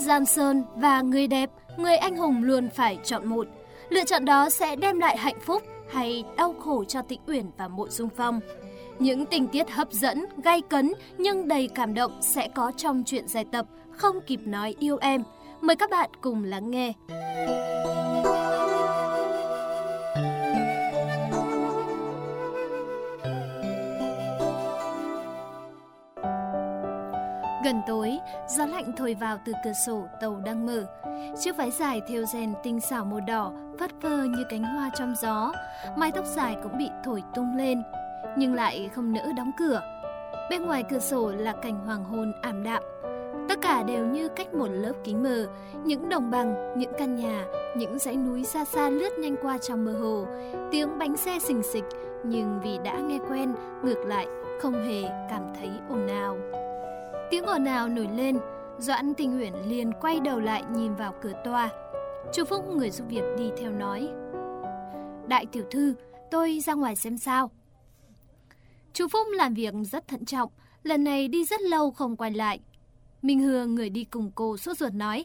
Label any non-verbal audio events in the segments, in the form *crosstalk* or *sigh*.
gian Sơn và người đẹp, người anh hùng luôn phải chọn một. Lựa chọn đó sẽ đem lại hạnh phúc hay đau khổ cho Tịnh Uyển và Mộ Dung Phong. Những tình tiết hấp dẫn, gay cấn nhưng đầy cảm động sẽ có trong chuyện dài tập Không kịp nói yêu em. Mời các bạn cùng lắng nghe. Gần tối, gió lạnh thổi vào từ cửa sổ tàu đang mở. Chiếc váy dài thêu rèn tinh xảo màu đỏ, phất phơ như cánh hoa trong gió. Mái tóc dài cũng bị thổi tung lên, nhưng lại không nỡ đóng cửa. Bên ngoài cửa sổ là cảnh hoàng hôn ảm đạm. Tất cả đều như cách một lớp kính mờ, những đồng bằng, những căn nhà, những dãy núi xa xa lướt nhanh qua trong mơ hồ. Tiếng bánh xe xình xịch, nhưng vì đã nghe quen, ngược lại không hề cảm thấy ồn ào. Tiếng ồn nào nổi lên, Doãn Tình Uyển liền quay đầu lại nhìn vào cửa toa. Chu Phúc người giúp việc đi theo nói. Đại tiểu thư, tôi ra ngoài xem sao. Chu Phúc làm việc rất thận trọng, lần này đi rất lâu không quay lại. Minh hừa người đi cùng cô sốt ruột nói.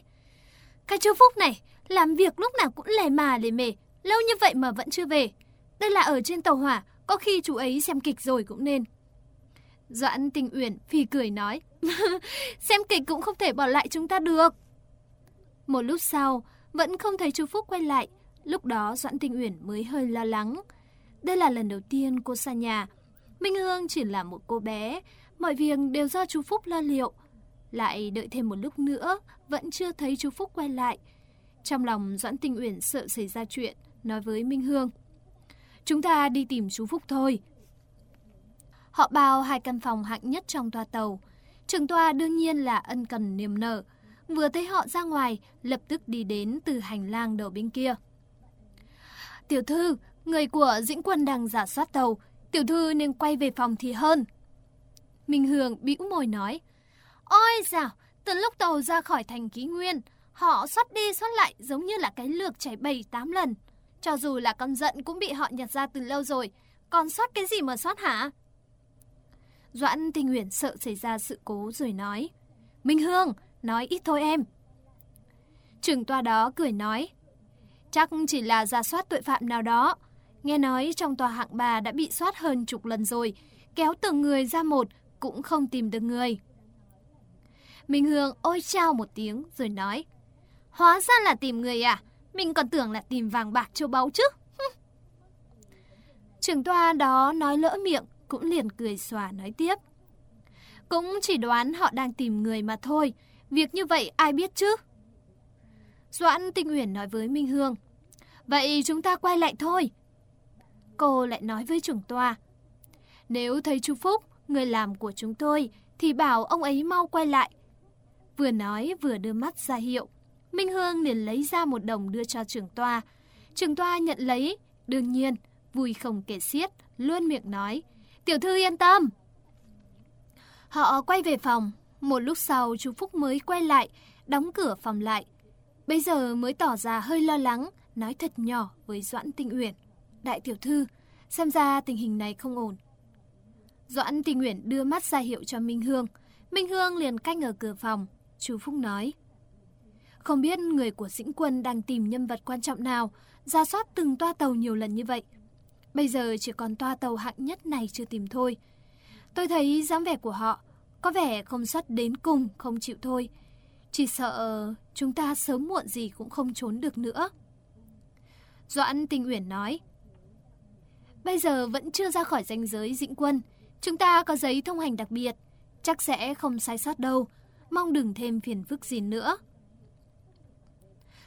Cái chú Phúc này, làm việc lúc nào cũng lè mà lề mề, lâu như vậy mà vẫn chưa về. Đây là ở trên tàu hỏa, có khi chú ấy xem kịch rồi cũng nên. Doãn Tình Uyển phì cười nói. *laughs* xem kịch cũng không thể bỏ lại chúng ta được. Một lúc sau, vẫn không thấy chú Phúc quay lại. Lúc đó Doãn Tình Uyển mới hơi lo lắng. Đây là lần đầu tiên cô xa nhà. Minh Hương chỉ là một cô bé. Mọi việc đều do chú Phúc lo liệu. Lại đợi thêm một lúc nữa, vẫn chưa thấy chú Phúc quay lại. Trong lòng Doãn Tình Uyển sợ xảy ra chuyện, nói với Minh Hương. Chúng ta đi tìm chú Phúc thôi. Họ bao hai căn phòng hạng nhất trong toa tàu. Trường toa đương nhiên là ân cần niềm nở. Vừa thấy họ ra ngoài, lập tức đi đến từ hành lang đầu bên kia. Tiểu thư, người của Dĩnh Quân đang giả soát tàu. Tiểu thư nên quay về phòng thì hơn. Minh Hương bĩu môi nói. Ôi dào, từ lúc tàu ra khỏi thành ký nguyên, họ xoát đi xoát lại giống như là cái lược chảy bảy tám lần. Cho dù là con giận cũng bị họ nhặt ra từ lâu rồi. Còn xoát cái gì mà xoát hả? Doãn Tinh Huyền sợ xảy ra sự cố rồi nói. Minh Hương, nói ít thôi em. Trưởng tòa đó cười nói. Chắc chỉ là giả soát tội phạm nào đó. Nghe nói trong tòa hạng bà đã bị soát hơn chục lần rồi. Kéo từng người ra một cũng không tìm được người. Minh Hương ôi trao một tiếng rồi nói. Hóa ra là tìm người à? Mình còn tưởng là tìm vàng bạc châu báu chứ. *laughs* Trưởng tòa đó nói lỡ miệng cũng liền cười xòa nói tiếp. Cũng chỉ đoán họ đang tìm người mà thôi, việc như vậy ai biết chứ? Doãn Tinh Uyển nói với Minh Hương. Vậy chúng ta quay lại thôi. Cô lại nói với trưởng toa. Nếu thấy chú Phúc, người làm của chúng tôi, thì bảo ông ấy mau quay lại. Vừa nói vừa đưa mắt ra hiệu. Minh Hương liền lấy ra một đồng đưa cho trưởng toa. Trưởng toa nhận lấy, đương nhiên, vui không kể xiết, luôn miệng nói. Tiểu thư yên tâm. Họ quay về phòng. Một lúc sau chú Phúc mới quay lại, đóng cửa phòng lại. Bây giờ mới tỏ ra hơi lo lắng, nói thật nhỏ với Doãn Tinh Uyển. Đại tiểu thư, xem ra tình hình này không ổn. Doãn Tinh Uyển đưa mắt ra hiệu cho Minh Hương. Minh Hương liền canh ở cửa phòng. Chú Phúc nói. Không biết người của dĩnh quân đang tìm nhân vật quan trọng nào, ra soát từng toa tàu nhiều lần như vậy. Bây giờ chỉ còn toa tàu hạng nhất này chưa tìm thôi. Tôi thấy dáng vẻ của họ có vẻ không xuất đến cùng, không chịu thôi. Chỉ sợ chúng ta sớm muộn gì cũng không trốn được nữa. Doãn Tinh Uyển nói. Bây giờ vẫn chưa ra khỏi danh giới dĩnh quân. Chúng ta có giấy thông hành đặc biệt. Chắc sẽ không sai sót đâu. Mong đừng thêm phiền phức gì nữa.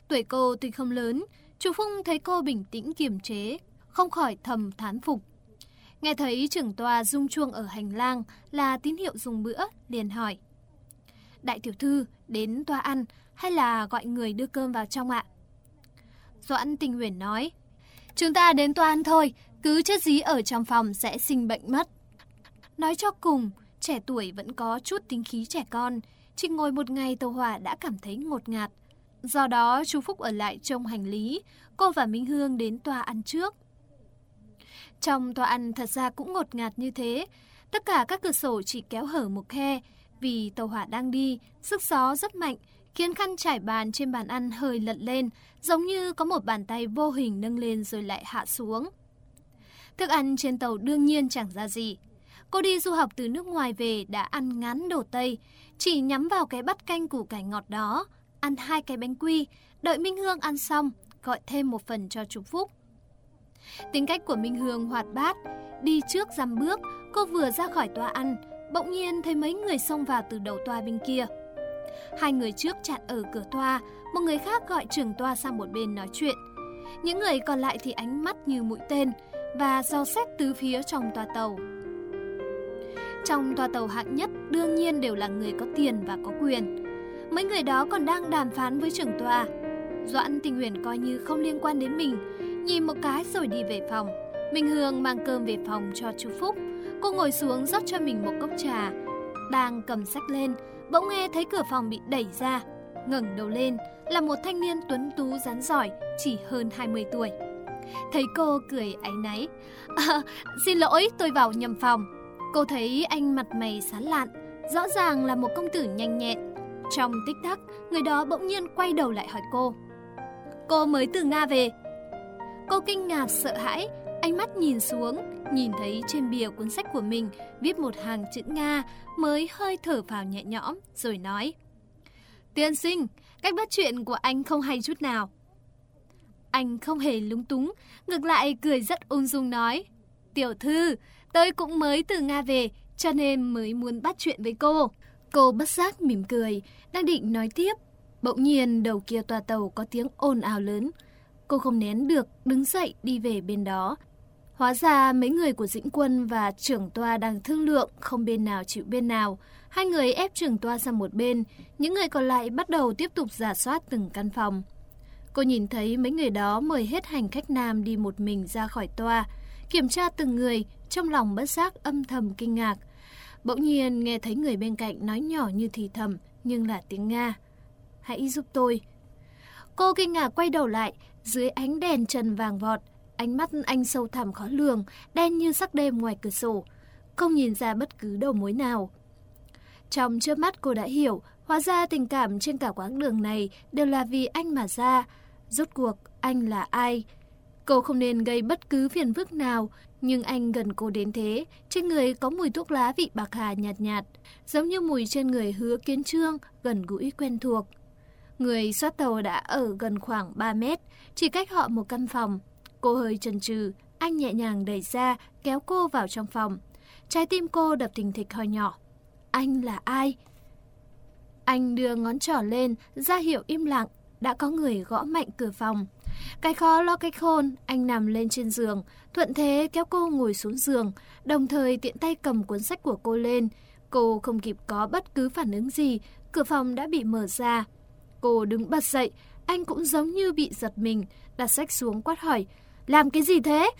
Tuổi cô tuy không lớn, chú Phung thấy cô bình tĩnh kiềm chế, không khỏi thầm thán phục. Nghe thấy trưởng tòa rung chuông ở hành lang là tín hiệu dùng bữa, liền hỏi. Đại tiểu thư, đến tòa ăn hay là gọi người đưa cơm vào trong ạ? Doãn tình huyền nói. Chúng ta đến tòa ăn thôi, cứ chết dí ở trong phòng sẽ sinh bệnh mất. Nói cho cùng, trẻ tuổi vẫn có chút tính khí trẻ con, chỉ ngồi một ngày tàu hỏa đã cảm thấy ngột ngạt. Do đó, chú Phúc ở lại trong hành lý, cô và Minh Hương đến tòa ăn trước. Trong tòa ăn thật ra cũng ngột ngạt như thế. Tất cả các cửa sổ chỉ kéo hở một khe. Vì tàu hỏa đang đi, sức gió rất mạnh, khiến khăn trải bàn trên bàn ăn hơi lật lên, giống như có một bàn tay vô hình nâng lên rồi lại hạ xuống. Thức ăn trên tàu đương nhiên chẳng ra gì. Cô đi du học từ nước ngoài về đã ăn ngán đồ Tây, chỉ nhắm vào cái bát canh củ cải ngọt đó, ăn hai cái bánh quy, đợi Minh Hương ăn xong, gọi thêm một phần cho chú Phúc. Tính cách của Minh Hương hoạt bát, đi trước dăm bước, cô vừa ra khỏi toa ăn, bỗng nhiên thấy mấy người xông vào từ đầu toa bên kia. Hai người trước chặn ở cửa toa, một người khác gọi trưởng toa sang một bên nói chuyện. Những người còn lại thì ánh mắt như mũi tên và do xét tứ phía trong toa tàu. Trong toa tàu hạng nhất đương nhiên đều là người có tiền và có quyền. Mấy người đó còn đang đàm phán với trưởng toa. Doãn Tình Huyền coi như không liên quan đến mình, nhìn một cái rồi đi về phòng. Minh Hương mang cơm về phòng cho chú Phúc. Cô ngồi xuống rót cho mình một cốc trà. Đang cầm sách lên, bỗng nghe thấy cửa phòng bị đẩy ra. ngẩng đầu lên là một thanh niên tuấn tú rắn giỏi, chỉ hơn 20 tuổi. Thấy cô cười áy náy. À, xin lỗi, tôi vào nhầm phòng. Cô thấy anh mặt mày sán lạn, rõ ràng là một công tử nhanh nhẹn. Trong tích tắc, người đó bỗng nhiên quay đầu lại hỏi cô. Cô mới từ Nga về. Cô kinh ngạc sợ hãi, ánh mắt nhìn xuống, nhìn thấy trên bìa cuốn sách của mình viết một hàng chữ Nga mới hơi thở vào nhẹ nhõm rồi nói. Tiên sinh, cách bắt chuyện của anh không hay chút nào. Anh không hề lúng túng, ngược lại cười rất ung dung nói. Tiểu thư, tôi cũng mới từ Nga về, cho nên mới muốn bắt chuyện với cô. Cô bất giác mỉm cười, đang định nói tiếp. Bỗng nhiên đầu kia tòa tàu có tiếng ồn ào lớn. Cô không nén được, đứng dậy đi về bên đó. Hóa ra mấy người của dĩnh quân và trưởng toa đang thương lượng, không bên nào chịu bên nào. Hai người ép trưởng toa sang một bên, những người còn lại bắt đầu tiếp tục giả soát từng căn phòng. Cô nhìn thấy mấy người đó mời hết hành khách nam đi một mình ra khỏi toa, kiểm tra từng người, trong lòng bất giác âm thầm kinh ngạc. Bỗng nhiên nghe thấy người bên cạnh nói nhỏ như thì thầm, nhưng là tiếng Nga. Hãy giúp tôi. Cô kinh ngạc quay đầu lại, dưới ánh đèn trần vàng vọt, ánh mắt anh sâu thẳm khó lường, đen như sắc đêm ngoài cửa sổ, không nhìn ra bất cứ đầu mối nào. Trong trước mắt cô đã hiểu, hóa ra tình cảm trên cả quãng đường này đều là vì anh mà ra. Rốt cuộc, anh là ai? Cô không nên gây bất cứ phiền phức nào, nhưng anh gần cô đến thế, trên người có mùi thuốc lá vị bạc hà nhạt nhạt, giống như mùi trên người hứa kiến trương, gần gũi quen thuộc. Người soát tàu đã ở gần khoảng 3 mét, chỉ cách họ một căn phòng. Cô hơi chần chừ, anh nhẹ nhàng đẩy ra, kéo cô vào trong phòng. Trái tim cô đập thình thịch hơi nhỏ. Anh là ai? Anh đưa ngón trỏ lên, ra hiệu im lặng, đã có người gõ mạnh cửa phòng. Cái khó lo cái khôn, anh nằm lên trên giường, thuận thế kéo cô ngồi xuống giường, đồng thời tiện tay cầm cuốn sách của cô lên. Cô không kịp có bất cứ phản ứng gì, cửa phòng đã bị mở ra. Cô đứng bật dậy, anh cũng giống như bị giật mình, đặt sách xuống quát hỏi, làm cái gì thế?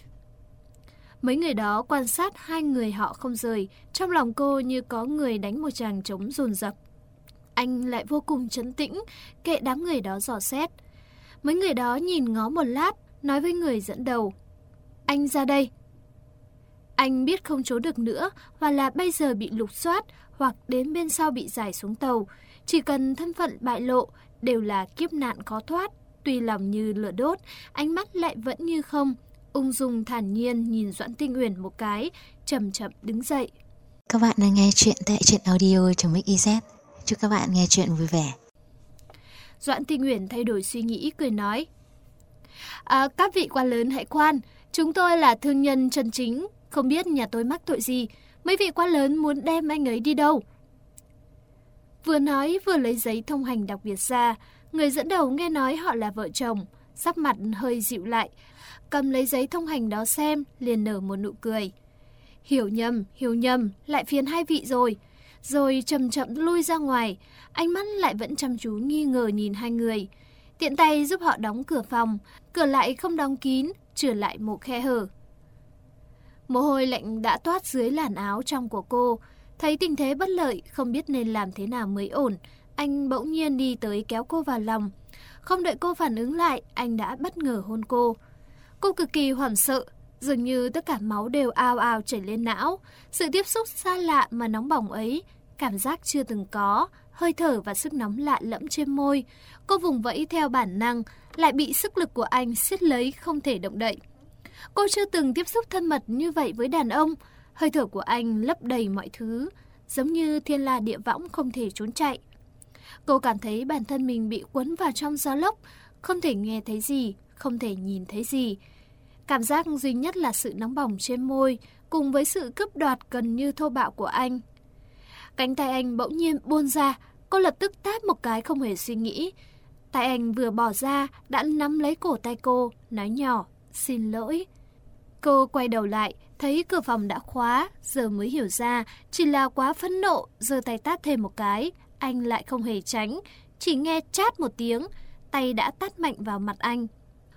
Mấy người đó quan sát hai người họ không rời, trong lòng cô như có người đánh một chàng trống rồn rập. Anh lại vô cùng chấn tĩnh, kệ đám người đó dò xét. Mấy người đó nhìn ngó một lát, nói với người dẫn đầu. Anh ra đây. Anh biết không trốn được nữa, hoặc là bây giờ bị lục soát, hoặc đến bên sau bị giải xuống tàu. Chỉ cần thân phận bại lộ, đều là kiếp nạn khó thoát. Tuy lòng như lửa đốt, ánh mắt lại vẫn như không. Ung dung thản nhiên nhìn Doãn Tinh Uyển một cái, chậm chậm đứng dậy. Các bạn đang nghe chuyện tại truyện audio trong Mix Chúc các bạn nghe chuyện vui vẻ. Doãn Tinh Uyển thay đổi suy nghĩ cười nói. À, các vị quan lớn hãy khoan, chúng tôi là thương nhân chân chính, không biết nhà tôi mắc tội gì, mấy vị quan lớn muốn đem anh ấy đi đâu. Vừa nói vừa lấy giấy thông hành đặc biệt ra, người dẫn đầu nghe nói họ là vợ chồng, sắc mặt hơi dịu lại, cầm lấy giấy thông hành đó xem, liền nở một nụ cười. Hiểu nhầm, hiểu nhầm, lại phiền hai vị rồi. Rồi chậm chậm lui ra ngoài, ánh mắt lại vẫn chăm chú nghi ngờ nhìn hai người. Tiện tay giúp họ đóng cửa phòng, cửa lại không đóng kín, trở lại một khe hở. Mồ hôi lạnh đã toát dưới làn áo trong của cô, thấy tình thế bất lợi, không biết nên làm thế nào mới ổn. Anh bỗng nhiên đi tới kéo cô vào lòng. Không đợi cô phản ứng lại, anh đã bất ngờ hôn cô. Cô cực kỳ hoảng sợ, dường như tất cả máu đều ao ao chảy lên não. Sự tiếp xúc xa lạ mà nóng bỏng ấy cảm giác chưa từng có, hơi thở và sức nóng lạ lẫm trên môi. Cô vùng vẫy theo bản năng, lại bị sức lực của anh siết lấy không thể động đậy. Cô chưa từng tiếp xúc thân mật như vậy với đàn ông. Hơi thở của anh lấp đầy mọi thứ, giống như thiên la địa võng không thể trốn chạy. Cô cảm thấy bản thân mình bị cuốn vào trong gió lốc, không thể nghe thấy gì, không thể nhìn thấy gì. Cảm giác duy nhất là sự nóng bỏng trên môi, cùng với sự cướp đoạt gần như thô bạo của anh. Cánh tay anh bỗng nhiên buôn ra, cô lập tức tát một cái không hề suy nghĩ. Tay anh vừa bỏ ra, đã nắm lấy cổ tay cô, nói nhỏ, xin lỗi. Cô quay đầu lại, thấy cửa phòng đã khóa, giờ mới hiểu ra, chỉ là quá phẫn nộ, giơ tay tát thêm một cái, anh lại không hề tránh, chỉ nghe chát một tiếng, tay đã tát mạnh vào mặt anh.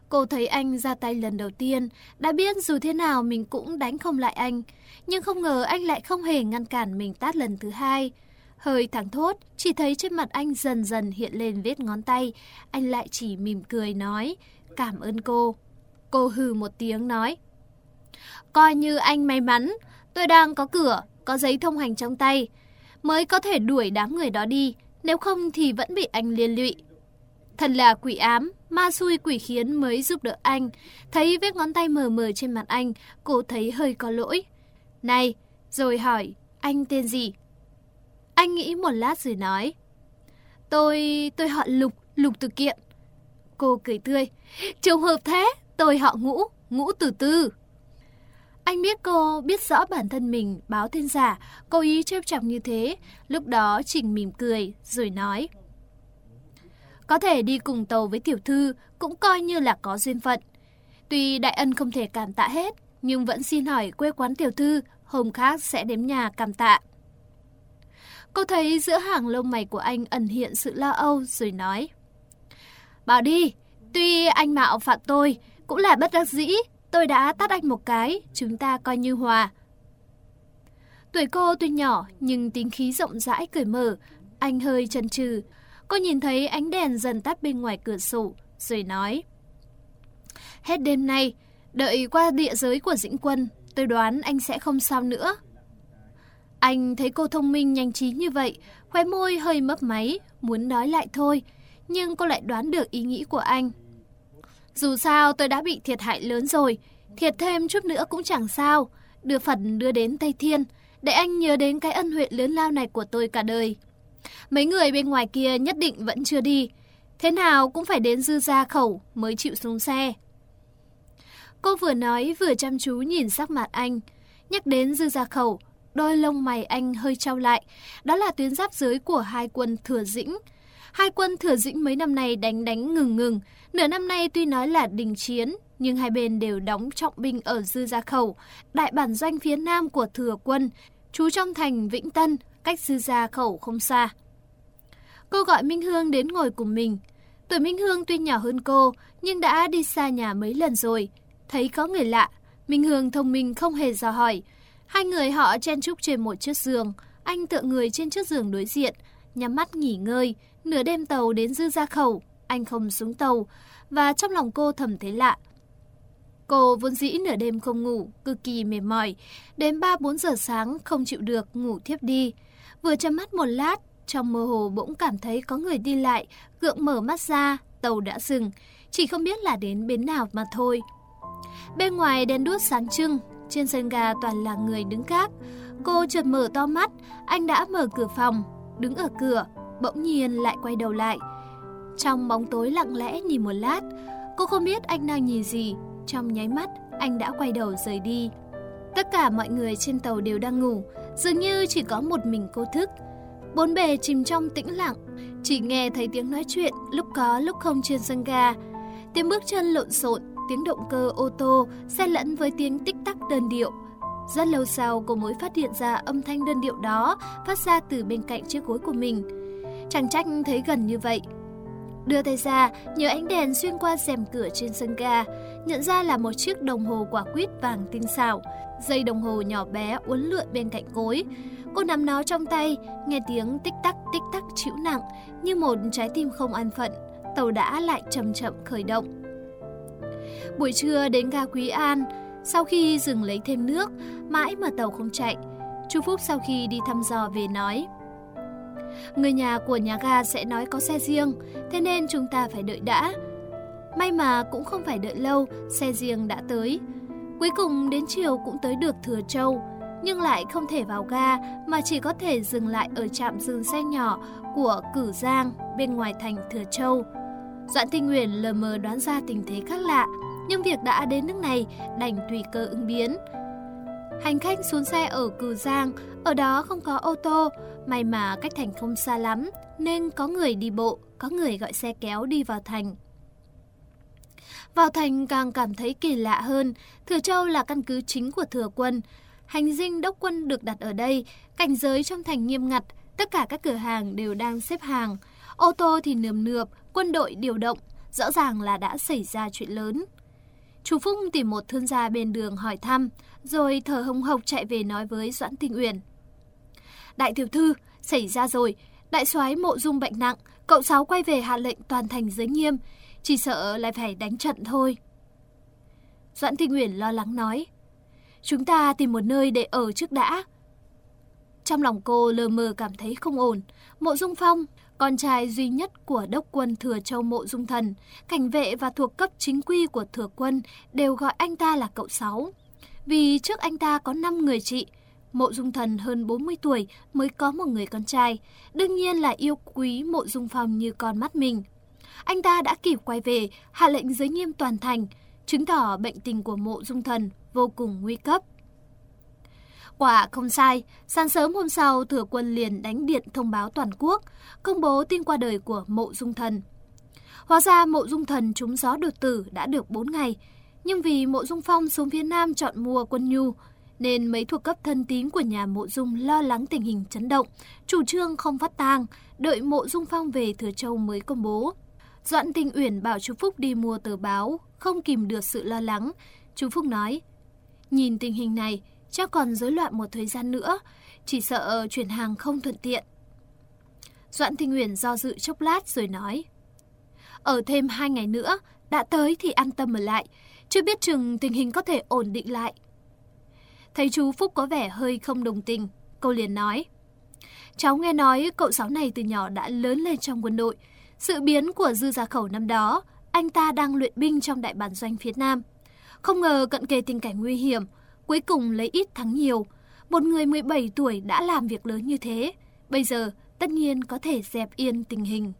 Cô thấy anh ra tay lần đầu tiên, đã biết dù thế nào mình cũng đánh không lại anh, nhưng không ngờ anh lại không hề ngăn cản mình tát lần thứ hai. Hơi thẳng thốt, chỉ thấy trên mặt anh dần dần hiện lên vết ngón tay, anh lại chỉ mỉm cười nói, cảm ơn cô. Cô hừ một tiếng nói, coi như anh may mắn, tôi đang có cửa, có giấy thông hành trong tay, mới có thể đuổi đám người đó đi, nếu không thì vẫn bị anh liên lụy. Thật là quỷ ám, ma xui quỷ khiến mới giúp đỡ anh. Thấy vết ngón tay mờ mờ trên mặt anh, cô thấy hơi có lỗi. Này, rồi hỏi, anh tên gì? Anh nghĩ một lát rồi nói. Tôi, tôi họ Lục, Lục Từ Kiện. Cô cười tươi. Trùng hợp thế, tôi họ Ngũ, Ngũ Từ Tư. Anh biết cô biết rõ bản thân mình báo tên giả, cố ý trêu chọc như thế. Lúc đó Trình mỉm cười, rồi nói. Có thể đi cùng tàu với tiểu thư cũng coi như là có duyên phận. Tuy đại ân không thể cảm tạ hết, nhưng vẫn xin hỏi quê quán tiểu thư, hôm khác sẽ đến nhà cảm tạ. Cô thấy giữa hàng lông mày của anh ẩn hiện sự lo âu rồi nói. Bảo đi, tuy anh mạo phạm tôi, cũng là bất đắc dĩ, tôi đã tắt anh một cái, chúng ta coi như hòa. Tuổi cô tuy nhỏ nhưng tính khí rộng rãi cởi mở, anh hơi chần chừ. Cô nhìn thấy ánh đèn dần tắt bên ngoài cửa sổ, rồi nói. Hết đêm nay, đợi qua địa giới của Dĩnh Quân, tôi đoán anh sẽ không sao nữa. Anh thấy cô thông minh nhanh trí như vậy, khóe môi hơi mấp máy, muốn nói lại thôi, nhưng cô lại đoán được ý nghĩ của anh. Dù sao tôi đã bị thiệt hại lớn rồi, thiệt thêm chút nữa cũng chẳng sao, đưa phần đưa đến Tây Thiên, để anh nhớ đến cái ân huệ lớn lao này của tôi cả đời. Mấy người bên ngoài kia nhất định vẫn chưa đi, thế nào cũng phải đến dư gia khẩu mới chịu xuống xe. Cô vừa nói vừa chăm chú nhìn sắc mặt anh, nhắc đến dư gia khẩu, đôi lông mày anh hơi trao lại, đó là tuyến giáp giới của hai quân Thừa Dĩnh. Hai quân Thừa Dĩnh mấy năm nay đánh đánh ngừng ngừng, nửa năm nay tuy nói là đình chiến, nhưng hai bên đều đóng trọng binh ở Dư Gia Khẩu, đại bản doanh phía nam của Thừa quân, trú trong thành Vĩnh Tân, cách Dư Gia Khẩu không xa. Cô gọi Minh Hương đến ngồi cùng mình. Tuổi Minh Hương tuy nhỏ hơn cô, nhưng đã đi xa nhà mấy lần rồi. Thấy có người lạ, Minh Hương thông minh không hề dò hỏi, Hai người họ chen chúc trên một chiếc giường, anh tựa người trên chiếc giường đối diện, nhắm mắt nghỉ ngơi, nửa đêm tàu đến dư ra khẩu, anh không xuống tàu, và trong lòng cô thầm thấy lạ. Cô vốn dĩ nửa đêm không ngủ, cực kỳ mệt mỏi, đến 3-4 giờ sáng không chịu được ngủ thiếp đi. Vừa chấm mắt một lát, trong mơ hồ bỗng cảm thấy có người đi lại, gượng mở mắt ra, tàu đã dừng, chỉ không biết là đến bến nào mà thôi. Bên ngoài đèn đuốc sáng trưng, trên sân ga toàn là người đứng gác. Cô chợt mở to mắt, anh đã mở cửa phòng, đứng ở cửa, bỗng nhiên lại quay đầu lại. Trong bóng tối lặng lẽ nhìn một lát, cô không biết anh đang nhìn gì. Trong nháy mắt, anh đã quay đầu rời đi. Tất cả mọi người trên tàu đều đang ngủ, dường như chỉ có một mình cô thức. Bốn bề chìm trong tĩnh lặng, chỉ nghe thấy tiếng nói chuyện lúc có lúc không trên sân ga. Tiếng bước chân lộn xộn, tiếng động cơ ô tô xen lẫn với tiếng tích tắc đơn điệu. Rất lâu sau cô mới phát hiện ra âm thanh đơn điệu đó phát ra từ bên cạnh chiếc gối của mình. Chẳng trách thấy gần như vậy. Đưa tay ra, nhờ ánh đèn xuyên qua rèm cửa trên sân ga, nhận ra là một chiếc đồng hồ quả quýt vàng tinh xảo. Dây đồng hồ nhỏ bé uốn lượn bên cạnh gối. Cô nắm nó trong tay, nghe tiếng tích tắc tích tắc chịu nặng như một trái tim không an phận. Tàu đã lại chậm chậm khởi động. Buổi trưa đến ga Quý An, sau khi dừng lấy thêm nước, mãi mà tàu không chạy. Chú Phúc sau khi đi thăm dò về nói, Người nhà của nhà ga sẽ nói có xe riêng, thế nên chúng ta phải đợi đã. May mà cũng không phải đợi lâu, xe riêng đã tới. Cuối cùng đến chiều cũng tới được Thừa Châu, nhưng lại không thể vào ga mà chỉ có thể dừng lại ở trạm dừng xe nhỏ của Cử Giang bên ngoài thành Thừa Châu. Doãn Tinh Nguyễn lờ mờ đoán ra tình thế khác lạ, nhưng việc đã đến nước này đành tùy cơ ứng biến. Hành khách xuống xe ở Cử Giang, ở đó không có ô tô, may mà cách thành không xa lắm, nên có người đi bộ, có người gọi xe kéo đi vào thành. Vào thành càng cảm thấy kỳ lạ hơn, Thừa Châu là căn cứ chính của Thừa quân. Hành dinh đốc quân được đặt ở đây, cảnh giới trong thành nghiêm ngặt, tất cả các cửa hàng đều đang xếp hàng. Ô tô thì nườm nượp, quân đội điều động, rõ ràng là đã xảy ra chuyện lớn. Chú Phúc tìm một thương gia bên đường hỏi thăm, rồi thở hồng hộc chạy về nói với Doãn Tinh Uyển. Đại tiểu thư, xảy ra rồi, đại soái mộ dung bệnh nặng, cậu sáu quay về hạ lệnh toàn thành giới nghiêm, chỉ sợ lại phải đánh trận thôi. Doãn Tinh Uyển lo lắng nói, chúng ta tìm một nơi để ở trước đã. Trong lòng cô lờ mờ cảm thấy không ổn, mộ dung phong, con trai duy nhất của đốc quân Thừa Châu Mộ Dung Thần, cảnh vệ và thuộc cấp chính quy của Thừa quân đều gọi anh ta là cậu sáu. Vì trước anh ta có 5 người chị, Mộ Dung Thần hơn 40 tuổi mới có một người con trai, đương nhiên là yêu quý Mộ Dung Phong như con mắt mình. Anh ta đã kịp quay về, hạ lệnh giới nghiêm toàn thành, chứng tỏ bệnh tình của Mộ Dung Thần vô cùng nguy cấp. Quả không sai, sáng sớm hôm sau thừa quân liền đánh điện thông báo toàn quốc, công bố tin qua đời của mộ dung thần. Hóa ra mộ dung thần trúng gió đột tử đã được 4 ngày, nhưng vì mộ dung phong xuống phía Nam chọn mua quân nhu, nên mấy thuộc cấp thân tín của nhà mộ dung lo lắng tình hình chấn động, chủ trương không phát tang, đợi mộ dung phong về Thừa Châu mới công bố. Doãn Tinh Uyển bảo chú Phúc đi mua tờ báo, không kìm được sự lo lắng. Chú Phúc nói, nhìn tình hình này, chắc còn rối loạn một thời gian nữa, chỉ sợ chuyển hàng không thuận tiện. Doãn Thanh Huyền do dự chốc lát rồi nói. Ở thêm hai ngày nữa, đã tới thì an tâm ở lại, chưa biết chừng tình hình có thể ổn định lại. Thấy chú Phúc có vẻ hơi không đồng tình, cô liền nói. Cháu nghe nói cậu giáo này từ nhỏ đã lớn lên trong quân đội. Sự biến của Dư Gia Khẩu năm đó, anh ta đang luyện binh trong đại bản doanh phía Nam. Không ngờ cận kề tình cảnh nguy hiểm, cuối cùng lấy ít thắng nhiều. Một người 17 tuổi đã làm việc lớn như thế, bây giờ tất nhiên có thể dẹp yên tình hình.